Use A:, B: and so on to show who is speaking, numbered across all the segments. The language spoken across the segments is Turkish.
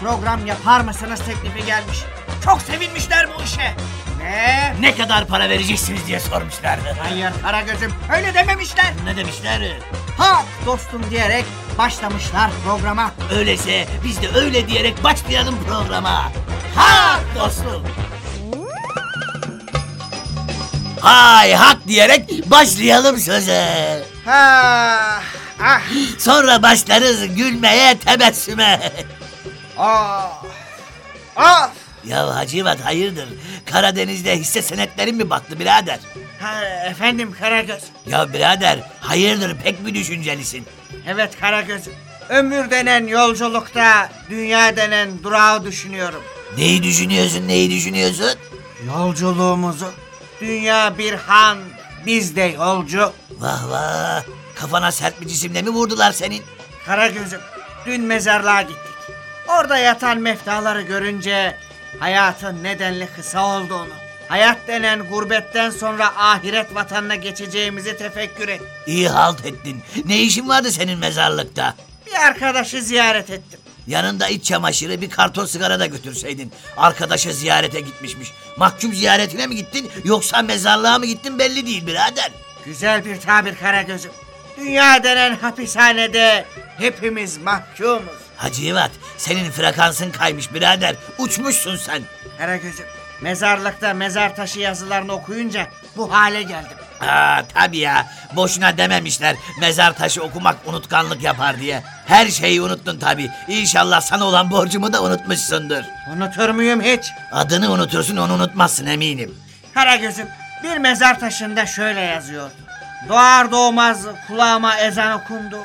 A: program yapar mısınız teklifi gelmiş. Çok sevinmişler bu işe. Ve
B: Ne kadar para vereceksiniz diye sormuşlardı.
A: hayır Karagöz'üm öyle dememişler.
B: Ne demişler?
A: Ha dostum diyerek başlamışlar programa.
B: Öyleyse biz de öyle diyerek başlayalım programa. Ha dostum. Hay hak diyerek başlayalım söze.
A: Ha, ah,
B: Sonra başlarız gülmeye tebessüme.
A: Ah, ah.
B: ya Hacivat hayırdır? Karadeniz'de hisse senetlerin mi battı birader?
A: Ha, efendim Karagöz.
B: Ya birader hayırdır pek mi düşüncelisin?
A: Evet Karagöz. Ömür denen yolculukta dünya denen durağı düşünüyorum.
B: Neyi düşünüyorsun neyi düşünüyorsun?
A: Yolculuğumuzu. Dünya bir han, biz de yolcu.
B: Vah vah kafana sert bir cisimle mi vurdular senin?
A: Karagöz'üm, dün mezarlığa gittik. Orada yatan meftaları görünce hayatın nedenli kısa olduğunu, hayat denen gurbetten sonra ahiret vatanına geçeceğimizi tefekkür et.
B: İyi halt ettin. Ne işin vardı senin mezarlıkta?
A: Bir arkadaşı ziyaret ettim.
B: Yanında iç çamaşırı bir karton sigara da götürseydin. Arkadaşı ziyarete gitmişmiş. Mahkum ziyaretine mi gittin yoksa mezarlığa mı gittin belli değil birader.
A: Güzel bir tabir Karagöz'üm. Dünya denen hapishanede hepimiz mahkumuz.
B: Hacivat senin frekansın kaymış birader. Uçmuşsun sen.
A: Karagöz'üm, mezarlıkta mezar taşı yazılarını okuyunca bu hale geldim.
B: Aa tabii ya. Boşuna dememişler mezar taşı okumak unutkanlık yapar diye. Her şeyi unuttun tabii. İnşallah sana olan borcumu da unutmuşsundur.
A: Unutur muyum hiç?
B: Adını unutursun onu unutmazsın eminim.
A: Karagöz'üm, bir mezar taşında şöyle yazıyordu. Doğar doğmaz kulağıma ezan okundu.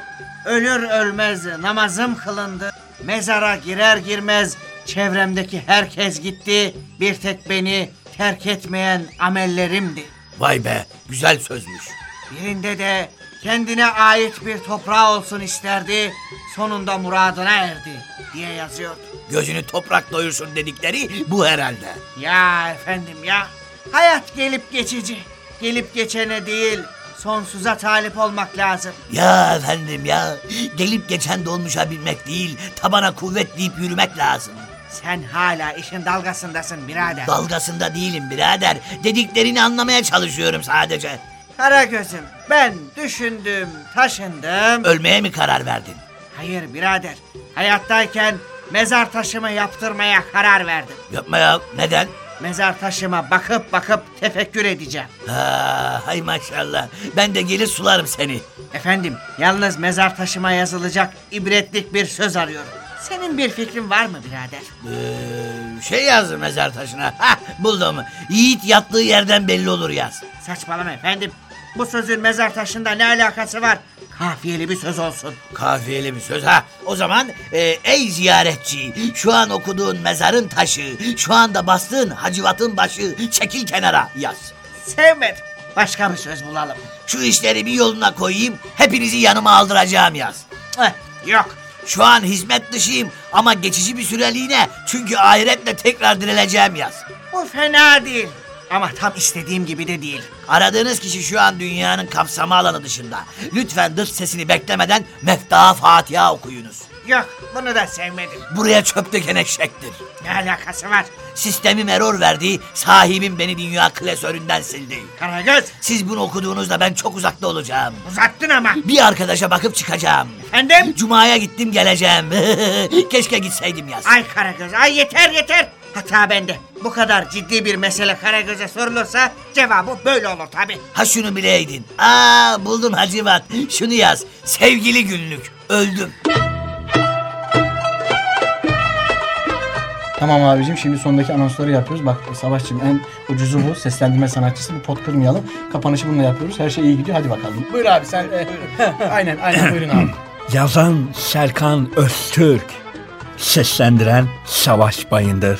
A: Ölür ölmez namazım kılındı. Mezara girer girmez çevremdeki herkes gitti. Bir tek beni terk etmeyen amellerimdi.
B: Vay be güzel sözmüş.
A: Birinde de kendine ait bir toprağı olsun isterdi. Sonunda muradına erdi diye yazıyordu.
B: Gözünü toprak doyursun dedikleri bu herhalde.
A: Ya efendim ya. Hayat gelip geçici. Gelip geçene değil sonsuza talip olmak lazım.
B: Ya efendim ya gelip geçen dolmuşa binmek değil tabana kuvvet deyip yürümek lazım.
A: Sen hala işin dalgasındasın birader.
B: Dalgasında değilim birader dediklerini anlamaya çalışıyorum sadece.
A: Karagöz'üm ben düşündüm, taşındım.
B: Ölmeye mi karar verdin?
A: Hayır birader. Hayattayken mezar taşımı yaptırmaya karar verdim.
B: Yapma ya neden?
A: Mezar taşıma bakıp bakıp tefekkür edeceğim.
B: Ha, hay maşallah ben de gelir sularım seni.
A: Efendim, yalnız mezar taşıma yazılacak ibretlik bir söz arıyorum. Senin bir fikrin var mı birader?
B: Ee, şey yaz mezar taşına. Hah buldum. Yiğit yattığı yerden belli olur yaz.
A: Saçmalama efendim. Bu sözün mezar taşında ne alakası var? Kafiyeli bir söz olsun.
B: Kafiyeli bir söz ha. O zaman e, ey ziyaretçi şu an okuduğun mezarın taşı, şu anda bastığın hacivatın başı çekil kenara yaz.
A: Sevmedim. Başka bir söz bulalım.
B: Şu işleri bir yoluna koyayım hepinizi yanıma aldıracağım yaz.
A: Eh, yok.
B: Şu an hizmet dışıyım ama geçici bir süreliğine çünkü ahiretle tekrar dirileceğim yaz.
A: Bu fena değil. Ama tam istediğim gibi de değil.
B: Aradığınız kişi şu an dünyanın kapsama alanı dışında. Lütfen dış sesini beklemeden Mefta Fatiha okuyunuz.
A: Yok, bunu da sevmedim.
B: Buraya çöp döken eşektir.
A: Ne alakası var?
B: Sistemim error verdi, sahibim beni dünya klasöründen sildi.
A: Karagöz,
B: Siz bunu okuduğunuzda ben çok uzakta olacağım.
A: uzattın ama.
B: Bir arkadaşa bakıp çıkacağım.
A: Efendim?
B: Cuma'ya gittim geleceğim. Keşke gitseydim yaz.
A: Ay Karagöz, ay yeter yeter. Hata bende. Bu kadar ciddi bir mesele Karagöz'e sorulursa cevabı böyle olur tabi.
B: Ha şunu bileydin. Aa buldum Hacivat. Şunu yaz. Sevgili günlük. Öldüm.
C: Tamam abicim şimdi sondaki anonsları yapıyoruz. Bak Savaşçım en ucuzu bu. Seslendirme sanatçısı. Bir pot kırmayalım. Kapanışı bununla yapıyoruz. Her şey iyi gidiyor. Hadi bakalım. Buyur abi sen. e, aynen aynen buyurun abi.
B: Yazan Serkan Öztürk. Seslendiren Savaş Bayındır.